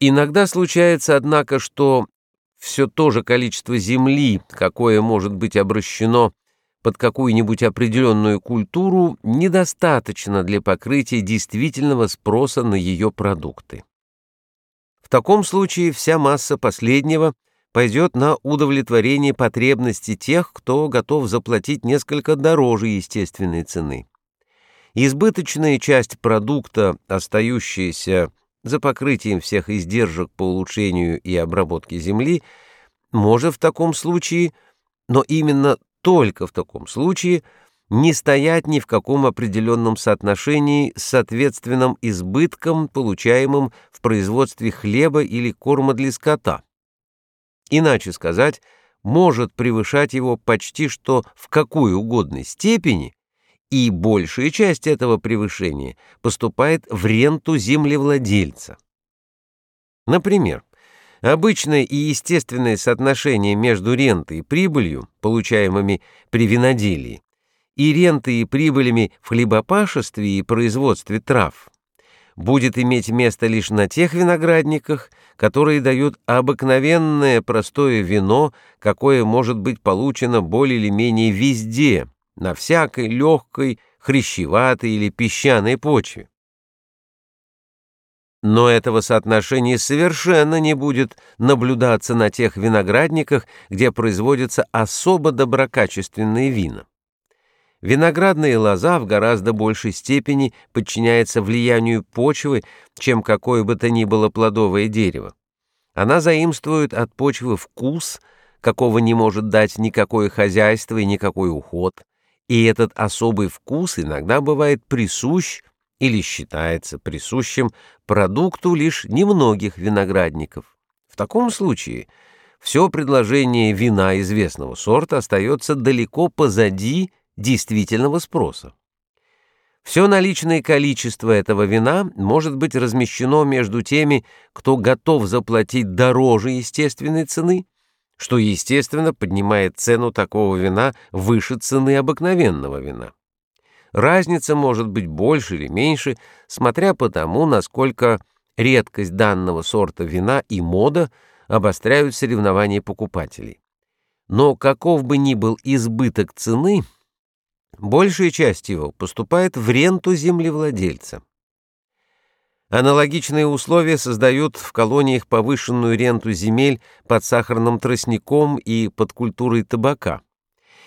Иногда случается, однако, что все то же количество земли, какое может быть обращено под какую-нибудь определенную культуру, недостаточно для покрытия действительного спроса на ее продукты. В таком случае вся масса последнего пойдет на удовлетворение потребностей тех, кто готов заплатить несколько дороже естественной цены. Избыточная часть продукта, остающаяся за покрытием всех издержек по улучшению и обработке земли, может в таком случае, но именно только в таком случае, не стоять ни в каком определенном соотношении с соответственным избытком, получаемым в производстве хлеба или корма для скота. Иначе сказать, может превышать его почти что в какой угодной степени, и большая часть этого превышения поступает в ренту землевладельца. Например, обычное и естественное соотношение между рентой и прибылью, получаемыми при виноделии, и рентой и прибылями в хлебопашестве и производстве трав, будет иметь место лишь на тех виноградниках, которые дают обыкновенное простое вино, какое может быть получено более или менее везде – на всякой легкой, хрящеватой или песчаной почве. Но этого соотношения совершенно не будет наблюдаться на тех виноградниках, где производятся особо доброкачественные вина. Виноградная лоза в гораздо большей степени подчиняется влиянию почвы, чем какое бы то ни было плодовое дерево. Она заимствует от почвы вкус, какого не может дать никакое хозяйство и никакой уход, и этот особый вкус иногда бывает присущ или считается присущим продукту лишь немногих виноградников. В таком случае все предложение вина известного сорта остается далеко позади действительного спроса. Все наличное количество этого вина может быть размещено между теми, кто готов заплатить дороже естественной цены, что, естественно, поднимает цену такого вина выше цены обыкновенного вина. Разница может быть больше или меньше, смотря по тому, насколько редкость данного сорта вина и мода обостряют соревнования покупателей. Но каков бы ни был избыток цены, большая часть его поступает в ренту землевладельца. Аналогичные условия создают в колониях повышенную ренту земель под сахарным тростником и под культурой табака.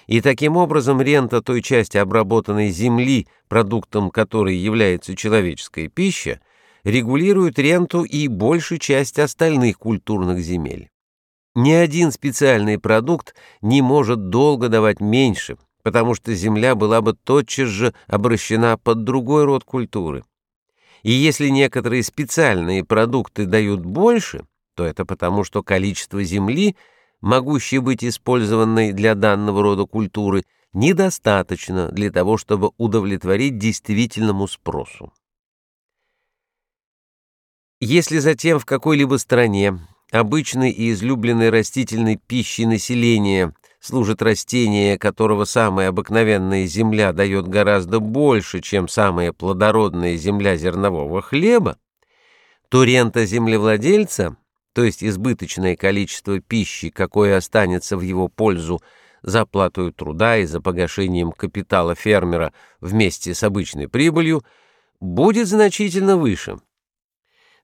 И таким образом рента той части обработанной земли, продуктом которой является человеческая пища, регулирует ренту и большую часть остальных культурных земель. Ни один специальный продукт не может долго давать меньше, потому что земля была бы тотчас же обращена под другой род культуры. И если некоторые специальные продукты дают больше, то это потому, что количество земли, могущей быть использованной для данного рода культуры, недостаточно для того, чтобы удовлетворить действительному спросу. Если затем в какой-либо стране обычной и излюбленной растительной пищей населения служит растение, которого самая обыкновенная земля дает гораздо больше, чем самая плодородная земля зернового хлеба, то рента землевладельца, то есть избыточное количество пищи, какое останется в его пользу за оплату труда и за погашением капитала фермера вместе с обычной прибылью, будет значительно выше.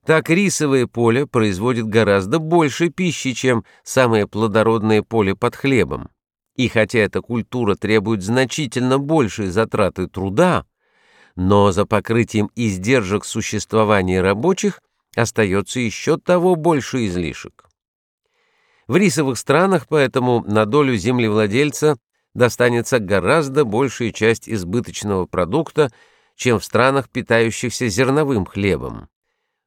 Так рисовое поле производит гораздо больше пищи, чем самое плодородное поле под хлебом. И хотя эта культура требует значительно большей затраты труда, но за покрытием издержек существования рабочих остается еще того больше излишек. В рисовых странах поэтому на долю землевладельца достанется гораздо большая часть избыточного продукта, чем в странах, питающихся зерновым хлебом.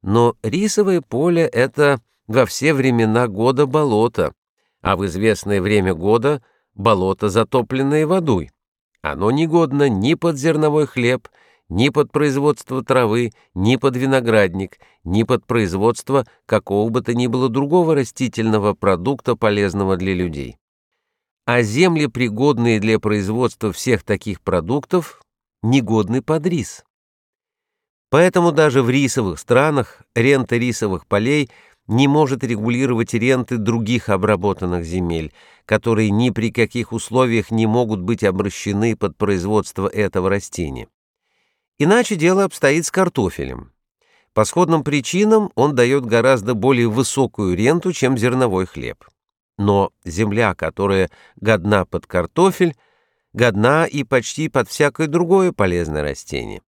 Но рисовое поле — это во все времена года болото, а в известное время года — болото, затопленное водой. Оно негодно ни под зерновой хлеб, ни под производство травы, ни под виноградник, ни под производство какого бы то ни было другого растительного продукта, полезного для людей. А земли, пригодные для производства всех таких продуктов, негодны под рис. Поэтому даже в рисовых странах рента рисовых полей не может регулировать ренты других обработанных земель, которые ни при каких условиях не могут быть обращены под производство этого растения. Иначе дело обстоит с картофелем. По сходным причинам он дает гораздо более высокую ренту, чем зерновой хлеб. Но земля, которая годна под картофель, годна и почти под всякое другое полезное растение.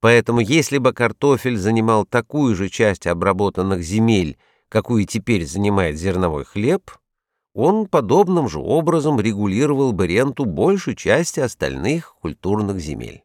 Поэтому если бы картофель занимал такую же часть обработанных земель, какую теперь занимает зерновой хлеб, он подобным же образом регулировал бы ренту большей части остальных культурных земель.